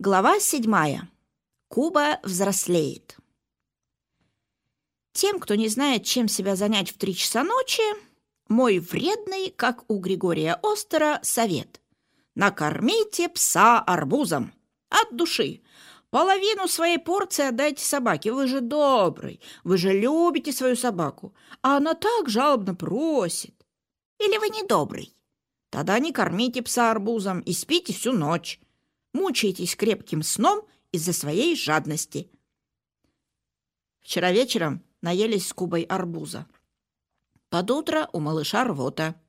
Глава седьмая. Куба взрослеет. Тем, кто не знает, чем себя занять в три часа ночи, мой вредный, как у Григория Остера, совет. Накормите пса арбузом. От души. Половину своей порции отдайте собаке. Вы же добрый, вы же любите свою собаку. А она так жалобно просит. Или вы не добрый? Тогда не кормите пса арбузом и спите всю ночь мучаетесь крепким сном из-за своей жадности. Вчера вечером наелись с Кубой арбуза. Под утро у малыша рвота.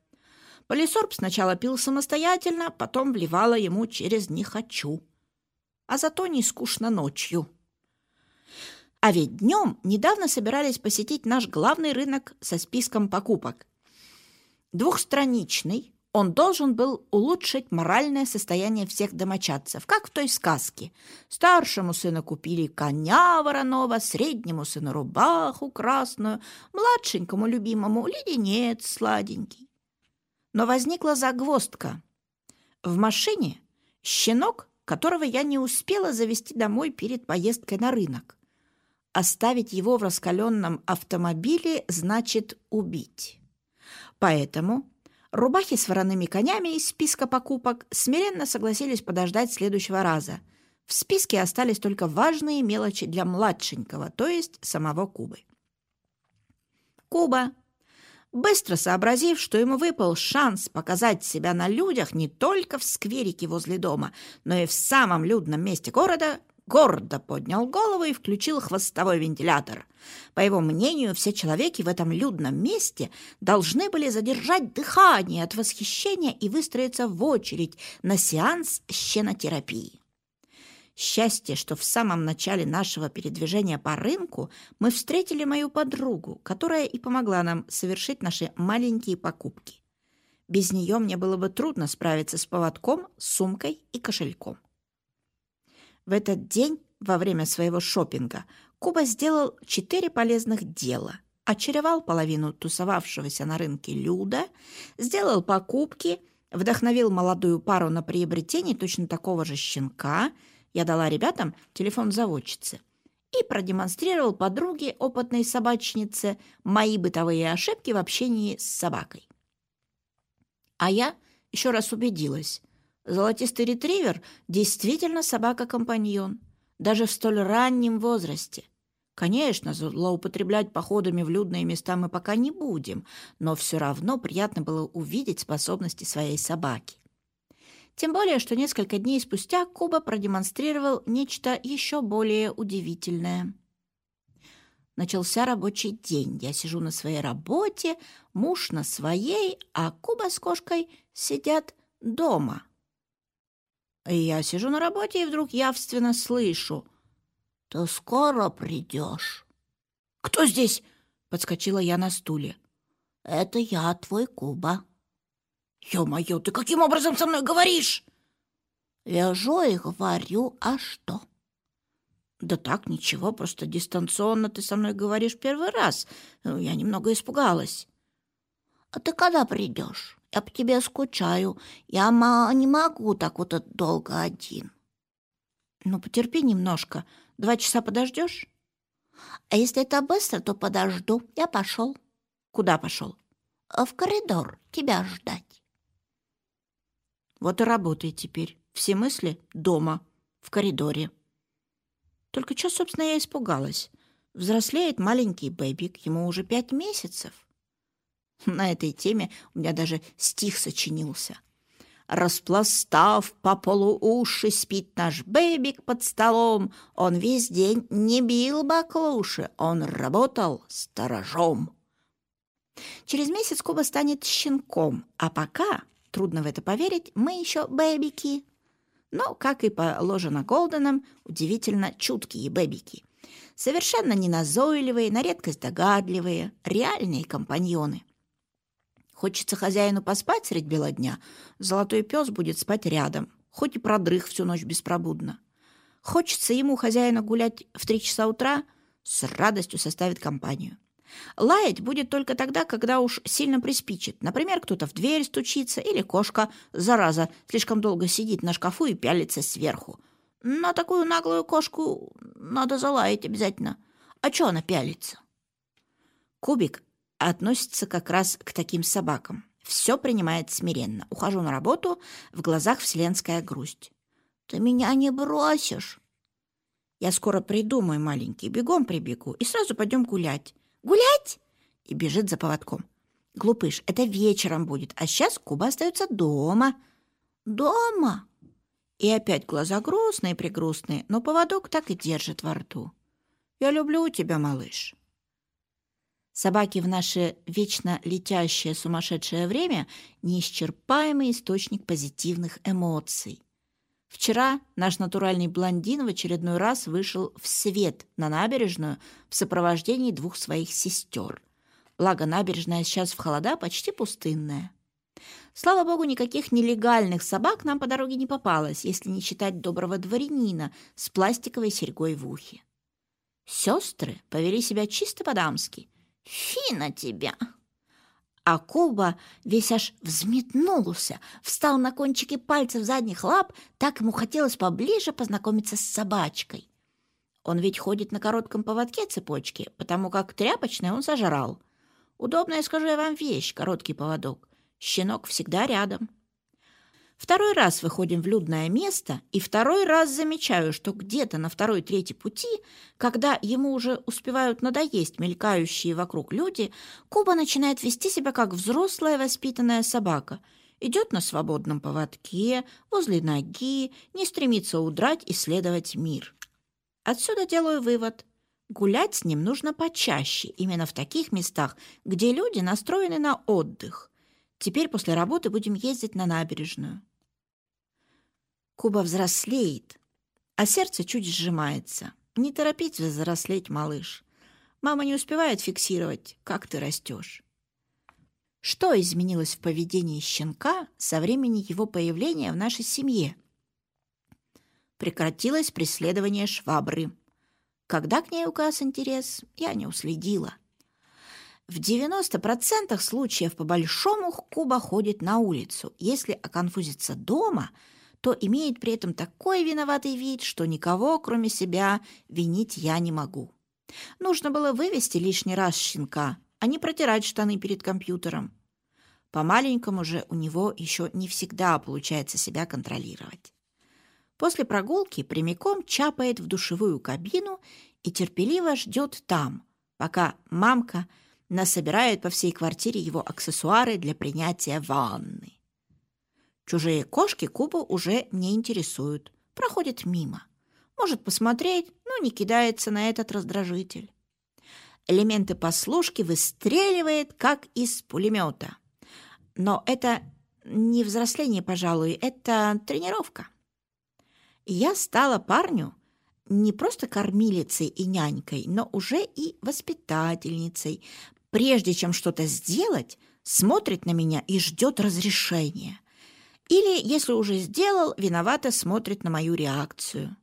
Полисорб сначала пил самостоятельно, потом вливала ему через «не хочу». А зато не скучно ночью. А ведь днем недавно собирались посетить наш главный рынок со списком покупок. Двухстраничный, он должен был улучшить моральное состояние всех домочадцев, как в той сказке. Старшему сыну купили коня вороного, среднему сыну рубаху красную, младшенькому любимому леденец сладенький. Но возникла загвоздка. В машине щенок, которого я не успела завести домой перед поездкой на рынок. Оставить его в раскаленном автомобиле значит убить. Поэтому Рубахи с вороными конями из списка покупок смиренно согласились подождать следующего раза. В списке остались только важные мелочи для младшенького, то есть самого Кубы. Куба, быстро сообразив, что ему выпал шанс показать себя на людях не только в скверике возле дома, но и в самом людном месте города, гордо поднял голову и включил хвостовой вентилятор. По его мнению, все человеки в этом людном месте должны были задержать дыхание от восхищения и выстроиться в очередь на сеанс щенотерапии. Счастье, что в самом начале нашего передвижения по рынку мы встретили мою подругу, которая и помогла нам совершить наши маленькие покупки. Без нее мне было бы трудно справиться с поводком, сумкой и кошельком. В этот день, во время своего шопинга, Куба сделал четыре полезных дела. Очаровал половину тусовавшегося на рынке Люда, сделал покупки, вдохновил молодую пару на приобретение точно такого же щенка, я дала ребятам телефон заводчицы, и продемонстрировал подруге, опытной собачнице, мои бытовые ошибки в общении с собакой. А я еще раз убедилась, Золотистый ретривер действительно собака-компаньон, даже в столь раннем возрасте. Конечно, злоупотреблять походами в людные места мы пока не будем, но все равно приятно было увидеть способности своей собаки. Тем более, что несколько дней спустя Куба продемонстрировал нечто еще более удивительное. Начался рабочий день. Я сижу на своей работе, муж на своей, а Куба с кошкой сидят дома – я сижу на работе и вдруг явственно слышу. «Ты скоро придешь». «Кто здесь?» — подскочила я на стуле. «Это я, твой Куба». «Ё-моё, ты каким образом со мной говоришь?» «Вяжу и говорю, а что?» «Да так, ничего, просто дистанционно ты со мной говоришь первый раз. Я немного испугалась». «А ты когда придешь?» Я по тебе скучаю. Я ма не могу так вот долго один. Ну, потерпи немножко. Два часа подождешь? А если это быстро, то подожду. Я пошел. Куда пошел? А в коридор. Тебя ждать. Вот и работай теперь. Все мысли дома, в коридоре. Только что, собственно, я испугалась. Взрослеет маленький бэбик, ему уже пять месяцев. На этой теме у меня даже стих сочинился. Распластав по полу уши, спит наш бэбик под столом. Он весь день не бил баклуши, он работал сторожом. Через месяц Куба станет щенком, а пока, трудно в это поверить, мы еще бэбики. Но, как и положено Голденам, удивительно чуткие бэбики. Совершенно неназойливые, на редкость догадливые, реальные компаньоны. Хочется хозяину поспать средь бела дня, золотой пес будет спать рядом, хоть и продрых всю ночь беспробудно. Хочется ему, хозяина, гулять в три часа утра, с радостью составит компанию. Лаять будет только тогда, когда уж сильно приспичит. Например, кто-то в дверь стучится или кошка, зараза, слишком долго сидит на шкафу и пялится сверху. На такую наглую кошку надо залаять обязательно. А чё она пялится? Кубик относится как раз к таким собакам. Все принимает смиренно. Ухожу на работу, в глазах вселенская грусть. Ты меня не бросишь. Я скоро приду, мой маленький, бегом прибегу и сразу пойдем гулять. Гулять? И бежит за поводком. Глупыш, это вечером будет, а сейчас Куба остается дома. Дома? И опять глаза грустные-прегрустные, но поводок так и держит во рту. Я люблю тебя, малыш. Собаки в наше вечно летящее сумасшедшее время – неисчерпаемый источник позитивных эмоций. Вчера наш натуральный блондин в очередной раз вышел в свет на набережную в сопровождении двух своих сестер. Благо, набережная сейчас в холода почти пустынная. Слава богу, никаких нелегальных собак нам по дороге не попалось, если не считать доброго дворянина с пластиковой серьгой в ухе. Сестры повели себя чисто по-дамски – Фи на тебя!» А Куба весь аж взметнулся, встал на кончики пальцев задних лап, так ему хотелось поближе познакомиться с собачкой. Он ведь ходит на коротком поводке цепочки, потому как тряпочный он сожрал. Удобная, скажу я вам, вещь, короткий поводок. Щенок всегда рядом. Второй раз выходим в людное место, и второй раз замечаю, что где-то на второй-третий пути, когда ему уже успевают надоесть мелькающие вокруг люди, Куба начинает вести себя как взрослая воспитанная собака. Идет на свободном поводке, возле ноги, не стремится удрать и следовать мир. Отсюда делаю вывод. Гулять с ним нужно почаще, именно в таких местах, где люди настроены на отдых. Теперь после работы будем ездить на набережную. Куба взрослеет, а сердце чуть сжимается. Не торопись взрослеть, малыш. Мама не успевает фиксировать, как ты растешь. Что изменилось в поведении щенка со времени его появления в нашей семье? Прекратилось преследование швабры. Когда к ней указ интерес, я не уследила. В 90% случаев по большому Куба ходит на улицу. Если оконфузится дома – то имеет при этом такой виноватый вид, что никого, кроме себя, винить я не могу. Нужно было вывести лишний раз щенка, а не протирать штаны перед компьютером. По-маленькому же у него еще не всегда получается себя контролировать. После прогулки прямиком чапает в душевую кабину и терпеливо ждет там, пока мамка насобирает по всей квартире его аксессуары для принятия ванны. Чужие кошки Кубу уже не интересуют, проходит мимо. Может посмотреть, но не кидается на этот раздражитель. Элементы послушки выстреливает, как из пулемета. Но это не взросление, пожалуй, это тренировка. Я стала парню не просто кормилицей и нянькой, но уже и воспитательницей. Прежде чем что-то сделать, смотрит на меня и ждет разрешения – или, если уже сделал, виновато смотрит на мою реакцию.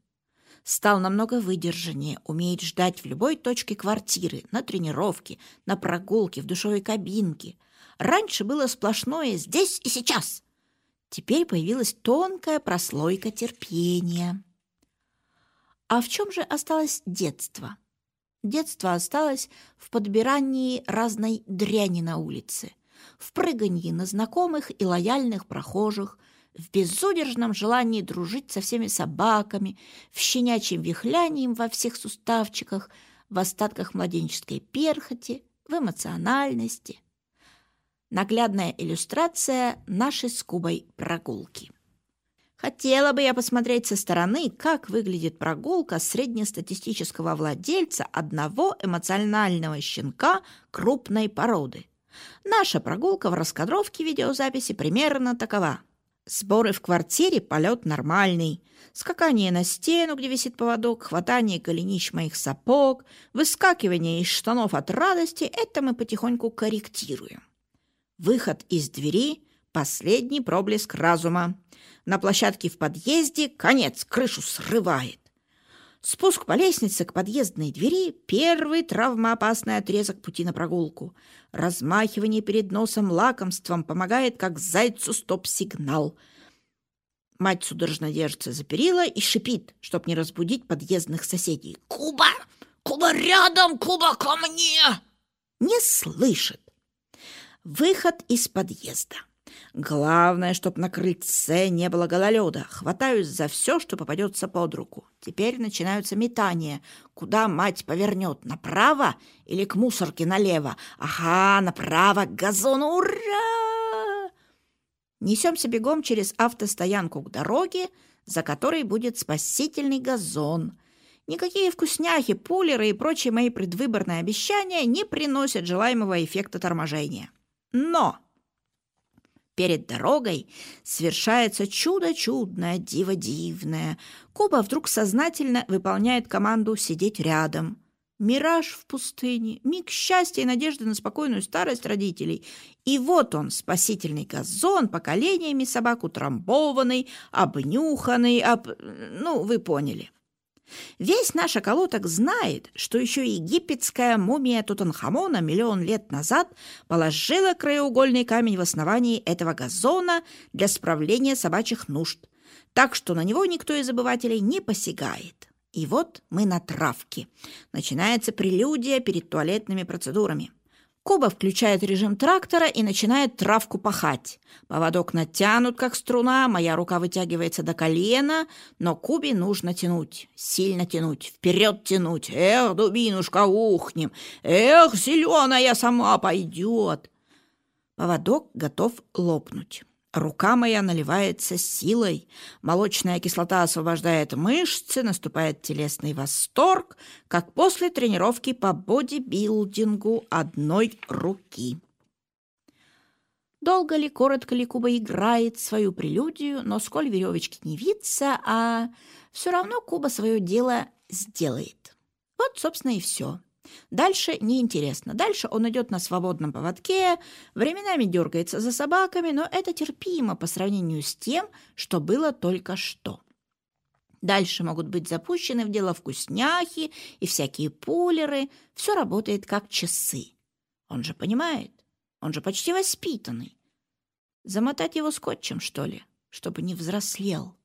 Стал намного выдержаннее, умеет ждать в любой точке квартиры, на тренировке, на прогулке, в душевой кабинке. Раньше было сплошное «здесь и сейчас». Теперь появилась тонкая прослойка терпения. А в чем же осталось детство? Детство осталось в подбирании разной дряни на улице – в прыганье на знакомых и лояльных прохожих, в безудержном желании дружить со всеми собаками, в щенячьем вихлянии во всех суставчиках, в остатках младенческой перхоти, в эмоциональности. Наглядная иллюстрация нашей с Кубой прогулки. Хотела бы я посмотреть со стороны, как выглядит прогулка среднестатистического владельца одного эмоционального щенка крупной породы – Наша прогулка в раскадровке видеозаписи примерно такова. Сборы в квартире, полет нормальный. Скакание на стену, где висит поводок, хватание голенищ моих сапог, выскакивание из штанов от радости – это мы потихоньку корректируем. Выход из двери – последний проблеск разума. На площадке в подъезде – конец, крышу срывает. Спуск по лестнице к подъездной двери – первый травмоопасный отрезок пути на прогулку. Размахивание перед носом лакомством помогает, как зайцу стоп-сигнал. Мать судорожно держится за перила и шипит, чтоб не разбудить подъездных соседей. «Куба! Куба рядом! Куба ко мне!» Не слышит. Выход из подъезда. Главное, чтоб на крыльце не было гололеда. Хватаюсь за все, что попадется под руку. Теперь начинаются метания. Куда мать повернет? Направо или к мусорке налево? Ага, направо, к газону. Ура! Несемся бегом через автостоянку к дороге, за которой будет спасительный газон. Никакие вкусняхи, пулеры и прочие мои предвыборные обещания не приносят желаемого эффекта торможения. Но перед дорогой совершается чудо чудное, диво дивное. Куба вдруг сознательно выполняет команду сидеть рядом. Мираж в пустыне, миг счастья и надежды на спокойную старость родителей. И вот он, спасительный газон, поколениями собак утрамбованный, обнюханный, об... ну, вы поняли. Весь наш околоток знает, что еще египетская мумия Тутанхамона миллион лет назад положила краеугольный камень в основании этого газона для справления собачьих нужд, так что на него никто из обывателей не посягает. И вот мы на травке. Начинается прелюдия перед туалетными процедурами. Куба включает режим трактора и начинает травку пахать. Поводок натянут, как струна, моя рука вытягивается до колена, но Кубе нужно тянуть, сильно тянуть, вперед тянуть. Эх, дубинушка, ухнем! Эх, зеленая сама пойдет! Поводок готов лопнуть. Рука моя наливается силой, молочная кислота освобождает мышцы, наступает телесный восторг, как после тренировки по бодибилдингу одной руки. Долго ли, коротко ли Куба играет свою прелюдию, но сколь веревочки не виться, а все равно Куба свое дело сделает. Вот, собственно, и все. Дальше неинтересно. Дальше он идет на свободном поводке, временами дергается за собаками, но это терпимо по сравнению с тем, что было только что. Дальше могут быть запущены в дело вкусняхи и всякие пулеры. Все работает как часы. Он же понимает. Он же почти воспитанный. Замотать его скотчем, что ли, чтобы не взрослел.